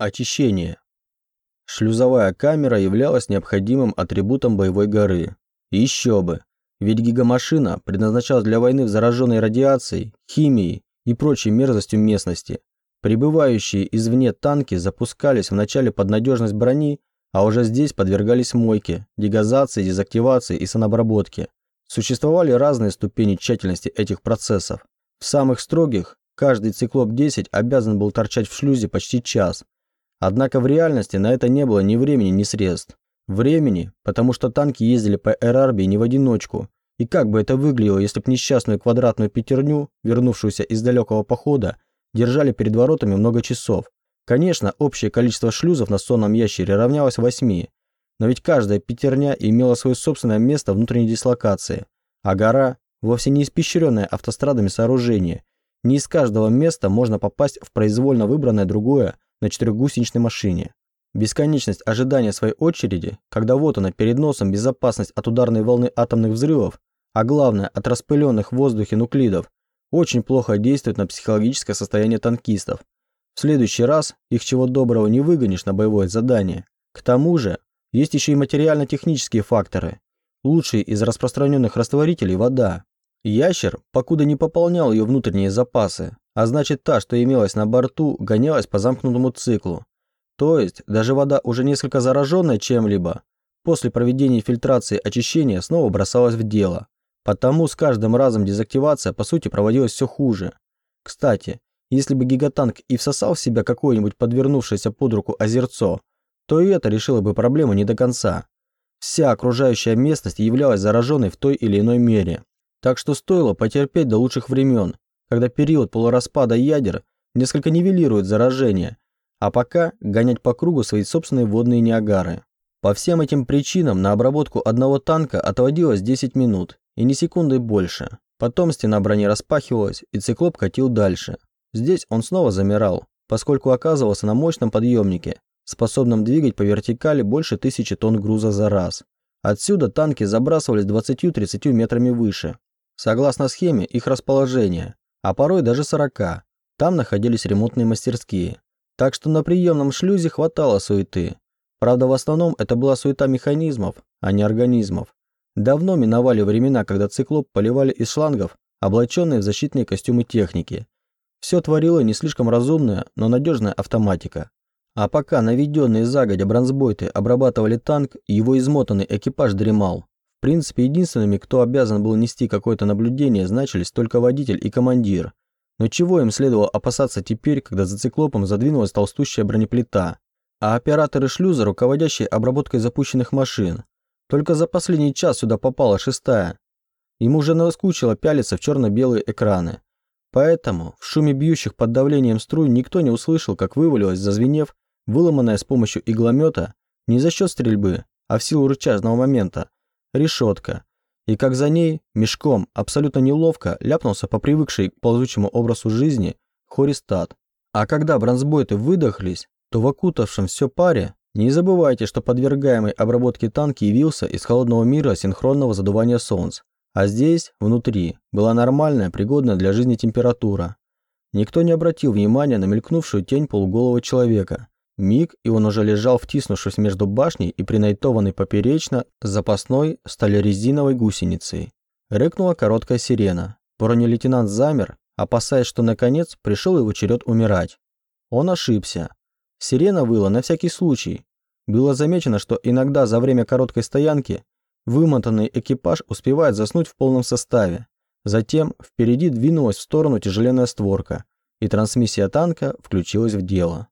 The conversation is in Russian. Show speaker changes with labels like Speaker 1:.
Speaker 1: Очищение. Шлюзовая камера являлась необходимым атрибутом боевой горы. Еще бы, ведь гигамашина предназначалась для войны в зараженной радиацией, химией и прочей мерзостью местности. Прибывающие извне танки запускались вначале под надежность брони, а уже здесь подвергались мойке, дегазации, дезактивации и санобработке. Существовали разные ступени тщательности этих процессов. В самых строгих каждый циклоп-10 обязан был торчать в шлюзе почти час, Однако в реальности на это не было ни времени, ни средств. Времени, потому что танки ездили по Эрарбии не в одиночку. И как бы это выглядело, если б несчастную квадратную пятерню, вернувшуюся из далекого похода, держали перед воротами много часов. Конечно, общее количество шлюзов на сонном ящере равнялось восьми, но ведь каждая пятерня имела свое собственное место внутренней дислокации, а гора – вовсе не испещренное автострадами сооружение. Не из каждого места можно попасть в произвольно выбранное другое, на четырехгусеничной машине. Бесконечность ожидания своей очереди, когда вот она перед носом безопасность от ударной волны атомных взрывов, а главное от распыленных в воздухе нуклидов, очень плохо действует на психологическое состояние танкистов. В следующий раз их чего доброго не выгонишь на боевое задание. К тому же, есть еще и материально-технические факторы. Лучший из распространенных растворителей – вода. Ящер, покуда не пополнял ее внутренние запасы, а значит та, что имелась на борту, гонялась по замкнутому циклу. То есть, даже вода, уже несколько зараженная чем-либо, после проведения фильтрации очищения снова бросалась в дело. Потому с каждым разом дезактивация, по сути, проводилась все хуже. Кстати, если бы гигатанк и всосал в себя какое-нибудь подвернувшееся под руку озерцо, то и это решило бы проблему не до конца. Вся окружающая местность являлась зараженной в той или иной мере. Так что стоило потерпеть до лучших времен, когда период полураспада ядер несколько нивелирует заражение, а пока гонять по кругу свои собственные водные неагары. По всем этим причинам на обработку одного танка отводилось 10 минут, и ни секунды больше. Потом стена брони распахивалась, и циклоп катил дальше. Здесь он снова замирал, поскольку оказывался на мощном подъемнике, способном двигать по вертикали больше тысячи тонн груза за раз. Отсюда танки забрасывались 20-30 метрами выше. Согласно схеме их расположения, а порой даже 40. Там находились ремонтные мастерские. Так что на приемном шлюзе хватало суеты. Правда, в основном это была суета механизмов, а не организмов. Давно миновали времена, когда циклоп поливали из шлангов, облаченные в защитные костюмы техники. Все творило не слишком разумная, но надежная автоматика. А пока наведенные загодя бронзбойты обрабатывали танк, его измотанный экипаж дремал. В принципе, единственными, кто обязан был нести какое-то наблюдение, значились только водитель и командир. Но чего им следовало опасаться теперь, когда за циклопом задвинулась толстущая бронеплита, а операторы шлюза, руководящие обработкой запущенных машин. Только за последний час сюда попала шестая. Ему уже наскучило пялиться в черно-белые экраны. Поэтому в шуме бьющих под давлением струй никто не услышал, как вывалилась, зазвенев, выломанная с помощью игломета, не за счет стрельбы, а в силу рычажного момента, решетка, и как за ней, мешком, абсолютно неловко, ляпнулся по привыкшей к ползучему образу жизни Хористат. А когда бронзбойты выдохлись, то в окутавшем все паре не забывайте, что подвергаемый обработке танк явился из холодного мира синхронного задувания солнц, а здесь, внутри, была нормальная, пригодная для жизни температура. Никто не обратил внимания на мелькнувшую тень полуголого человека, Миг, и он уже лежал, втиснувшись между башней и принайтованной поперечно запасной сталерезиновой гусеницей. Рыкнула короткая сирена. Бронелейтенант замер, опасаясь, что наконец пришел его черед умирать. Он ошибся. Сирена выла на всякий случай. Было замечено, что иногда за время короткой стоянки вымотанный экипаж успевает заснуть в полном составе. Затем впереди двинулась в сторону тяжеленная створка, и трансмиссия танка включилась в дело.